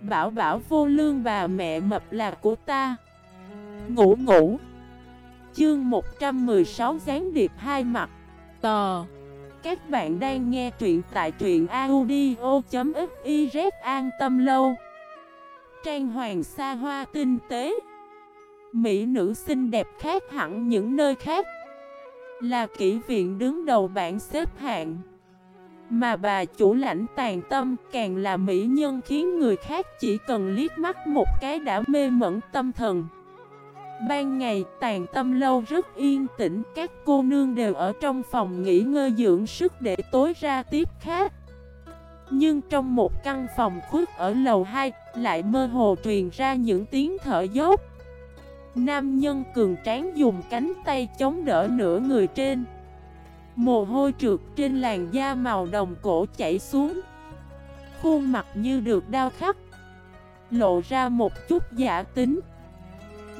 Bảo bảo vô lương bà mẹ mập là của ta. Ngủ ngủ. Chương 116 gián điệp hai mặt. Tò. Các bạn đang nghe truyện tại truyện audio.xyz an tâm lâu. Trang hoàng xa hoa tinh tế. Mỹ nữ xinh đẹp khác hẳn những nơi khác. Là kỹ viện đứng đầu bảng xếp hạng. Mà bà chủ lãnh tàn tâm, càng là mỹ nhân khiến người khác chỉ cần liếc mắt một cái đã mê mẩn tâm thần. Ban ngày, tàn tâm lâu rất yên tĩnh, Các cô nương đều ở trong phòng nghỉ ngơi dưỡng sức để tối ra tiếp khác Nhưng trong một căn phòng khuất ở lầu 2 Lại mơ hồ truyền ra những tiếng thở dốc. Nam nhân cường tráng dùng cánh tay chống đỡ nửa người trên. Mồ hôi trượt trên làn da màu đồng cổ chảy xuống. Khuôn mặt như được đau khắc Lộ ra một chút giả tính.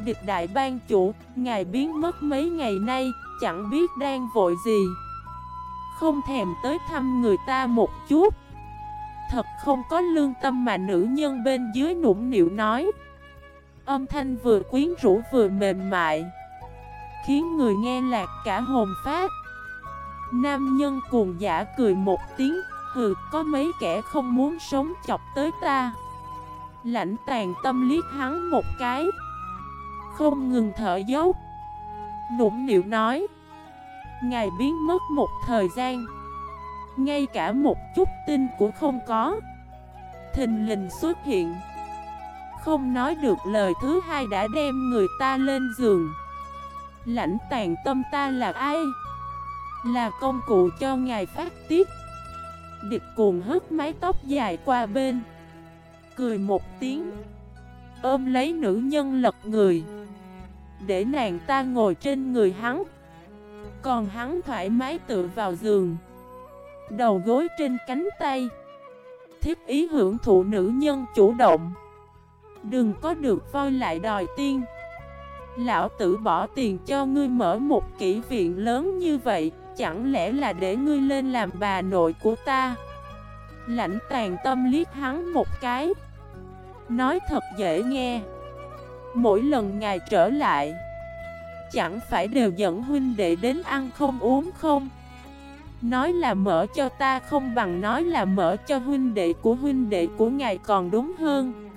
Địch đại ban chủ, ngài biến mất mấy ngày nay, chẳng biết đang vội gì. Không thèm tới thăm người ta một chút. Thật không có lương tâm mà nữ nhân bên dưới nũng nịu nói. Âm thanh vừa quyến rũ vừa mềm mại Khiến người nghe lạc cả hồn phát. Nam nhân cuồng giả cười một tiếng, Hừ, có mấy kẻ không muốn sống chọc tới ta? Lãnh tàn tâm liếc hắn một cái. Không ngừng thở dốc. Nũng nịu nói, Ngài biến mất một thời gian. Ngay cả một chút tin cũng không có. Thình lình xuất hiện. Không nói được lời thứ hai đã đem người ta lên giường. Lãnh tàn tâm ta là ai? Là công cụ cho ngài phát tiết. Địch cuồng hất mái tóc dài qua bên. Cười một tiếng. Ôm lấy nữ nhân lật người. Để nàng ta ngồi trên người hắn. Còn hắn thoải mái tựa vào giường. Đầu gối trên cánh tay. Thiết ý hưởng thụ nữ nhân chủ động. Đừng có được voi lại đòi tiên. Lão tử bỏ tiền cho ngươi mở một kỹ viện lớn như vậy. Chẳng lẽ là để ngươi lên làm bà nội của ta? Lãnh tàn tâm liếc hắn một cái. Nói thật dễ nghe. Mỗi lần ngài trở lại Chẳng phải đều dẫn huynh đệ đến ăn không uống không? Nói là mở cho ta không bằng nói là mở cho huynh đệ của huynh đệ của ngài còn đúng hơn.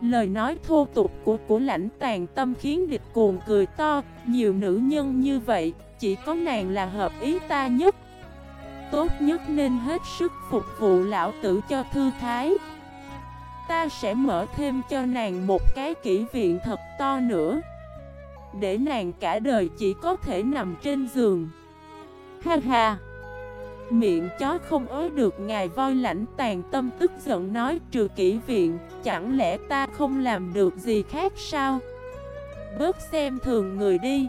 Lời nói thô tục của của lãnh tàn tâm khiến địch cuồng cười to Nhiều nữ nhân như vậy, chỉ có nàng là hợp ý ta nhất. Tốt nhất nên hết sức phục vụ lão tử cho thư thái. Ta sẽ mở thêm cho nàng một cái kỷ viện thật to nữa. Để nàng cả đời chỉ có thể nằm trên giường. Ha ha! Miệng chó không ối được ngài voi lãnh tàn tâm tức giận nói trừ kỹ viện, Chẳng lẽ ta không làm được gì khác sao? Bớt xem thường người đi.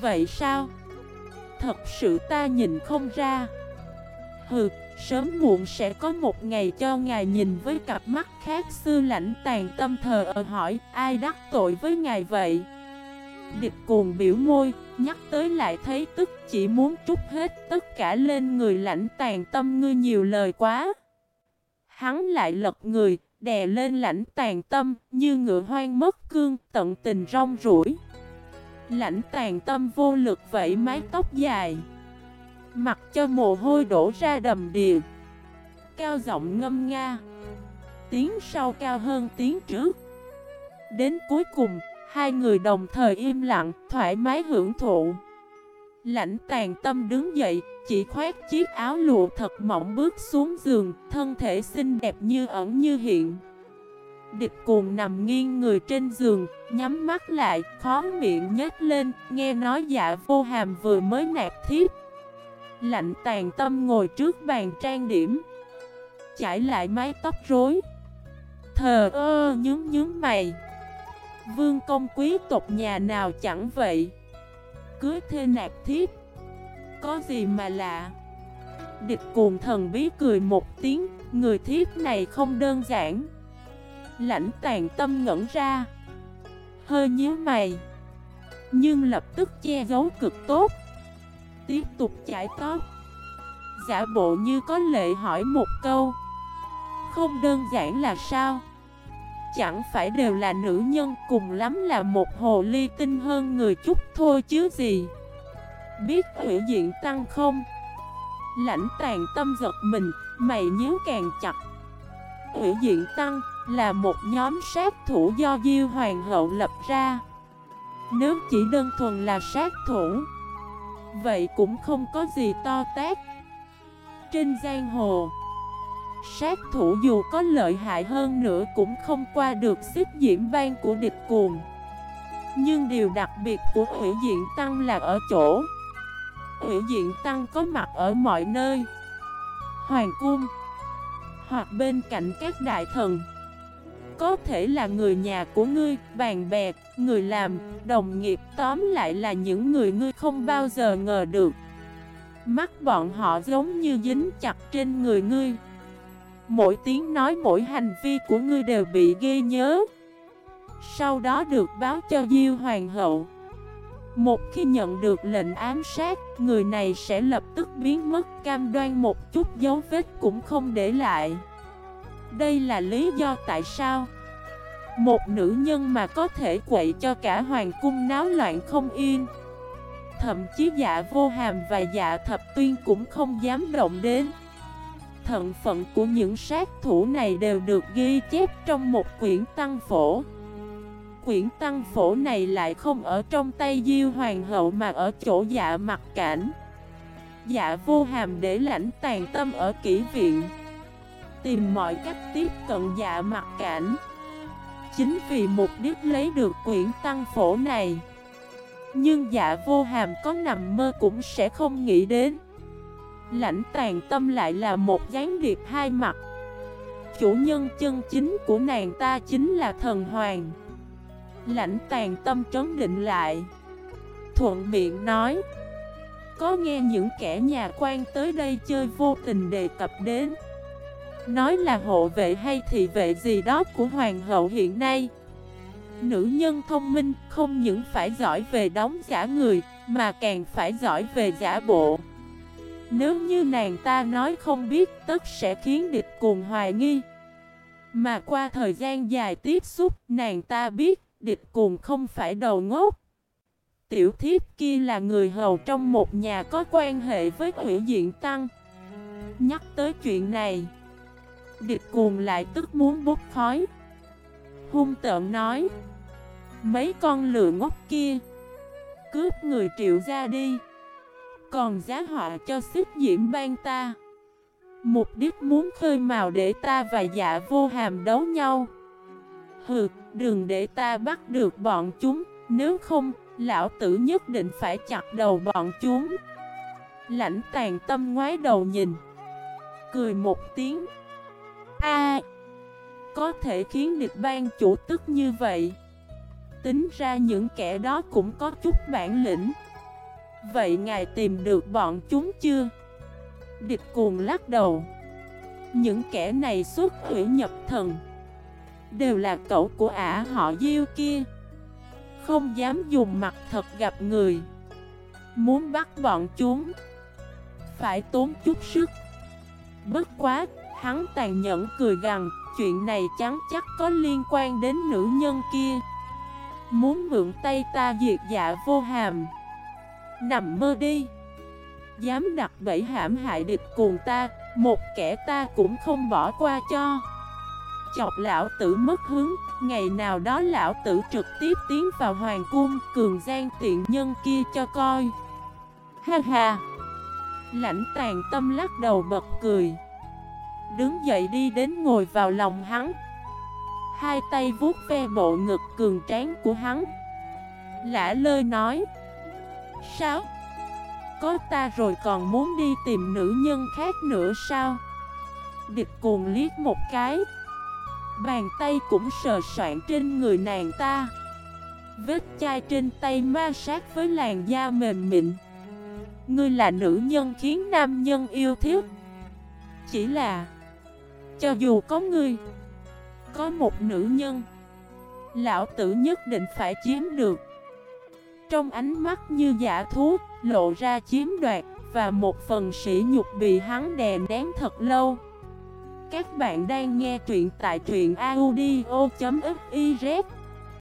Vậy sao? Thật sự ta nhìn không ra. Hừ Sớm muộn sẽ có một ngày cho ngài nhìn với cặp mắt khác. Sư lãnh tàn tâm thờ ở hỏi Ai đắc tội với ngài vậy? Địch cuồng biểu môi, nhắc tới lại thấy tức chỉ muốn trút hết tất cả lên người lãnh tàn tâm. Ngươi nhiều lời quá. Hắn lại lật người, đè lên lãnh tàn tâm, như ngựa hoang mất cương, tận tình rong rủi. Lãnh tàn tâm vô lực vẫy mái tóc dài. Mặc cho mồ hôi đổ ra đầm đìa. Cao giọng ngâm nga. Tiếng sau cao hơn tiếng trước. Đến cuối cùng, Hai người đồng thời im lặng, thoải mái hưởng thụ. Lãnh tàn tâm đứng dậy, chỉ khoét chiếc áo lụa thật mỏng bước xuống giường, thân thể xinh đẹp như ẩn như hiện. Địch cuồng nằm nghiêng người trên giường, nhắm mắt lại, khó miệng nhếch lên, nghe nói dạ vô hàm vừa mới nạp thiếp. Lạnh tàn tâm ngồi trước bàn trang điểm, chải lại mái tóc rối. Thờ ơ nhướng nhướng mày. Vương công quý tộc nhà nào chẳng vậy Cưới thê nạp thiếp Có gì mà lạ Địch cuồng thần bí cười một tiếng Người thiếp này không đơn giản Lãnh tàn tâm ngẩn ra. Hơi nhíu mày. Nhưng lập tức che giấu cực tốt. Tiếp tục chải tóc. Giả bộ như có lệ hỏi một câu. Không đơn giản là sao? Chẳng phải đều là nữ nhân cùng lắm là một hồ ly tinh hơn người chút thôi chứ gì? Biết hữu diện tăng không? Lãnh tàn tâm giật mình, mày nhíu càng chặt. Hữu diện tăng là một nhóm sát thủ do Diêu Hoàng hậu lập ra. Nếu chỉ đơn thuần là sát thủ, Vậy cũng không có gì to tát. Trên giang hồ, Sát thủ dù có lợi hại hơn nữa cũng không qua được xích diễm ban của địch cuồng. Nhưng điều đặc biệt của hủy diện tăng là ở chỗ, Hủy diện tăng có mặt ở mọi nơi. Hoàng cung, Hoặc bên cạnh các đại thần. Có thể là người nhà của ngươi, bạn bè, người làm, đồng nghiệp Tóm lại là những người ngươi không bao giờ ngờ được. Mắt bọn họ giống như dính chặt trên người ngươi. Mỗi tiếng nói mỗi hành vi của ngươi đều bị ghi nhớ. Sau đó được báo cho Diêu Hoàng hậu. Một khi nhận được lệnh ám sát Người này sẽ lập tức biến mất cam đoan một chút dấu vết cũng không để lại. Đây là lý do tại sao Một nữ nhân mà có thể quậy cho cả hoàng cung náo loạn không yên. Thậm chí dạ vô hàm và dạ thập tuyên cũng không dám động đến. Thận phận của những sát thủ này đều được ghi chép trong một quyển tăng phổ. Quyển tăng phổ này lại không ở trong tay Diêu Hoàng hậu mà ở chỗ dạ mặt cảnh. Dạ vô hàm để lãnh tàn tâm ở kỹ viện. Tìm mọi cách tiếp cận dạ mặt cảnh. Chính vì mục đích lấy được quyển tăng phổ này, Nhưng dạ vô hàm có nằm mơ cũng sẽ không nghĩ đến. Lãnh tàn tâm lại là một gián điệp hai mặt. Chủ nhân chân chính của nàng ta chính là thần hoàng. Lãnh tàn tâm trấn định lại, Thuận miệng nói, Có nghe những kẻ nhà quan tới đây chơi vô tình đề cập đến? Nói là hộ vệ hay thị vệ gì đó của hoàng hậu hiện nay. Nữ nhân thông minh không những phải giỏi về đóng giả người, Mà càng phải giỏi về giả bộ. Nếu như nàng ta nói không biết, tất sẽ khiến địch cùng hoài nghi. Mà qua thời gian dài tiếp xúc, nàng ta biết địch cùng không phải đầu ngốc. Tiểu thiếp kia là người hầu trong một nhà có quan hệ với hủy diện tăng. Nhắc tới chuyện này Địch cuồng lại tức muốn bốc khói. Hung tợn nói Mấy con lừa ngốc kia Cướp người triệu ra đi còn giá họa cho xích diễm ban ta. Mục đích muốn khơi mào để ta và dạ vô hàm đấu nhau. Hừ, đừng để ta bắt được bọn chúng Nếu không, lão tử nhất định phải chặt đầu bọn chúng. Lãnh tàn tâm ngoái đầu nhìn Cười một tiếng. A. Có thể khiến địch ban chủ tức như vậy. Tính ra những kẻ đó cũng có chút bản lĩnh. Vậy ngài tìm được bọn chúng chưa? Địch cuồng lắc đầu. Những kẻ này xuất hủy nhập thần. Đều là cậu của ả họ Diêu kia. Không dám dùng mặt thật gặp người. Muốn bắt bọn chúng. Phải tốn chút sức. Bất quá, hắn tàn nhẫn cười gằn, Chuyện này chắn chắc có liên quan đến nữ nhân kia. Muốn mượn tay ta diệt dạ vô hàm. Nằm mơ đi. Dám đặt bẫy hãm hại địch cùng ta, Một kẻ ta cũng không bỏ qua cho. Chọc lão tử mất hứng, Ngày nào đó lão tử trực tiếp tiến vào hoàng cung Cường gian tiện nhân kia cho coi. Ha ha. Lãnh tàn tâm lắc đầu bật cười. Đứng dậy đi đến ngồi vào lòng hắn. Hai tay vuốt ve bộ ngực cường tráng của hắn. Lã lơi nói, Sao? Có ta rồi còn muốn đi tìm nữ nhân khác nữa sao? Địch cuồng liếc một cái. Bàn tay cũng sờ soạn trên người nàng ta. Vết chai trên tay ma sát với làn da mềm mịn. Ngươi là nữ nhân khiến nam nhân yêu thích. Chỉ là cho dù có ngươi Có một nữ nhân Lão tử nhất định phải chiếm được. Trong ánh mắt như giả thú, lộ ra chiếm đoạt Và một phần sỉ nhục bị hắn đè nén thật lâu. Các bạn đang nghe truyện tại truyện audio.fif